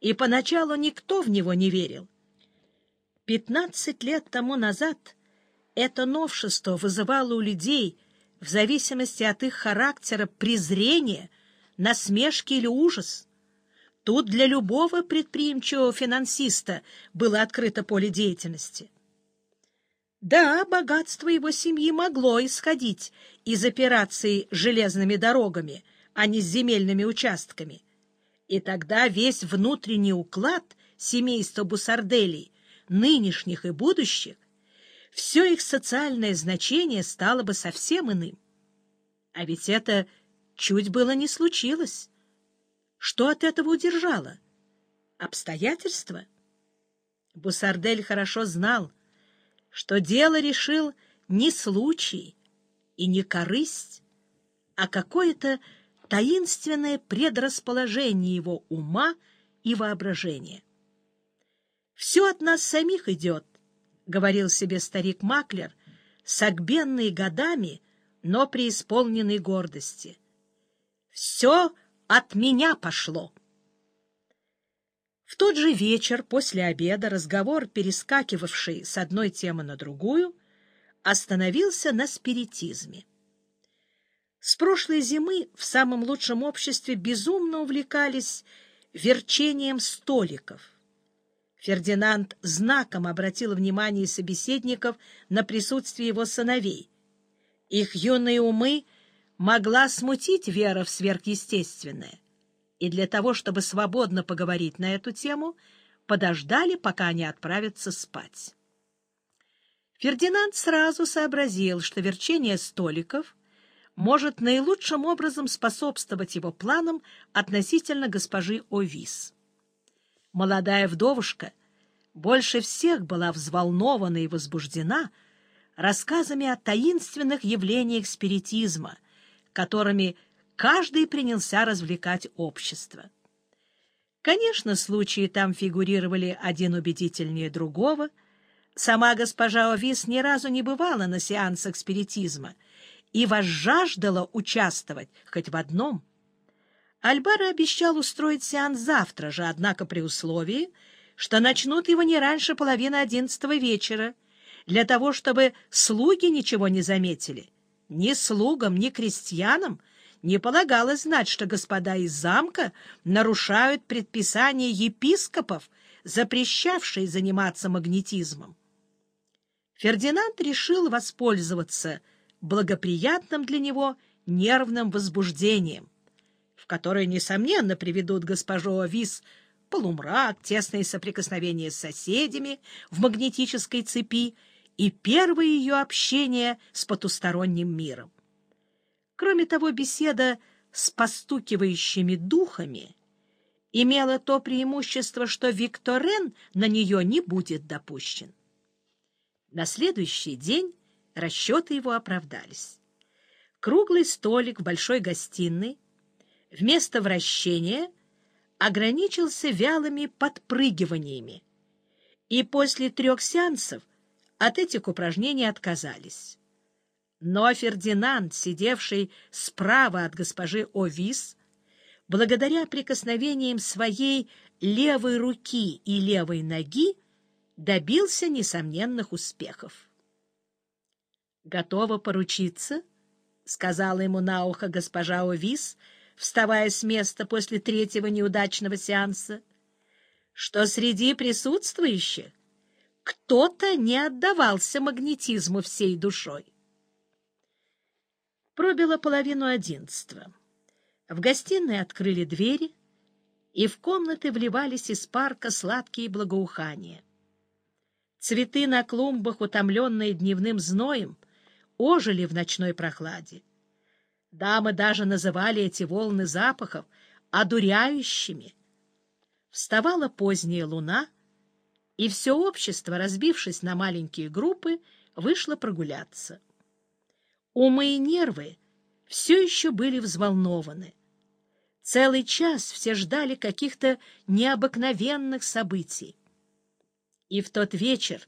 и поначалу никто в него не верил. Пятнадцать лет тому назад это новшество вызывало у людей, в зависимости от их характера, презрение, насмешки или ужас. Тут для любого предприимчивого финансиста было открыто поле деятельности. Да, богатство его семьи могло исходить из операций железными дорогами, а не с земельными участками. И тогда весь внутренний уклад семейства Бусарделей, нынешних и будущих, все их социальное значение стало бы совсем иным. А ведь это чуть было не случилось. Что от этого удержало? Обстоятельства? Бусардель хорошо знал, что дело решил не случай и не корысть, а какое-то таинственное предрасположение его ума и воображения. «Все от нас самих идет», — говорил себе старик Маклер, согбенный годами, но преисполненный гордости. «Все от меня пошло». В тот же вечер после обеда разговор, перескакивавший с одной темы на другую, остановился на спиритизме. Прошлой зимы в самом лучшем обществе безумно увлекались верчением столиков. Фердинанд знаком обратил внимание собеседников на присутствие его сыновей. Их юные умы могла смутить вера в сверхъестественное и для того, чтобы свободно поговорить на эту тему, подождали, пока они отправятся спать. Фердинанд сразу сообразил, что верчение столиков может наилучшим образом способствовать его планам относительно госпожи Овис. Молодая вдовушка больше всех была взволнована и возбуждена рассказами о таинственных явлениях спиритизма, которыми каждый принялся развлекать общество. Конечно, случаи там фигурировали один убедительнее другого. Сама госпожа Овис ни разу не бывала на сеансах спиритизма и возжаждала участвовать хоть в одном. Альбара обещал устроить сеанс завтра же, однако при условии, что начнут его не раньше половины одиннадцатого вечера, для того, чтобы слуги ничего не заметили. Ни слугам, ни крестьянам — не полагалось знать, что господа из замка нарушают предписания епископов, запрещавшие заниматься магнетизмом. Фердинанд решил воспользоваться благоприятным для него нервным возбуждением, в которое, несомненно, приведут госпожу Авис полумрак, тесные соприкосновения с соседями в магнетической цепи и первое ее общение с потусторонним миром. Кроме того, беседа с постукивающими духами имела то преимущество, что Викторен на нее не будет допущен. На следующий день расчеты его оправдались. Круглый столик в большой гостиной вместо вращения ограничился вялыми подпрыгиваниями, и после трех сеансов от этих упражнений отказались. Но Фердинанд, сидевший справа от госпожи Овис, благодаря прикосновениям своей левой руки и левой ноги, добился несомненных успехов. «Готова поручиться?» — сказала ему на ухо госпожа Овис, вставая с места после третьего неудачного сеанса, что среди присутствующих кто-то не отдавался магнетизму всей душой. Пробило половину одиннадцатого. В гостиной открыли двери, и в комнаты вливались из парка сладкие благоухания. Цветы на клумбах, утомленные дневным зноем, ожили в ночной прохладе. Дамы даже называли эти волны запахов одуряющими. Вставала поздняя луна, и все общество, разбившись на маленькие группы, вышло прогуляться. Умы и нервы все еще были взволнованы. Целый час все ждали каких-то необыкновенных событий. И в тот вечер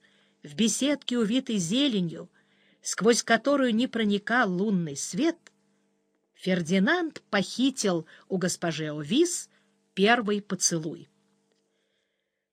в беседке, увитой зеленью, сквозь которую не проникал лунный свет, Фердинанд похитил у госпожи Овис первый поцелуй.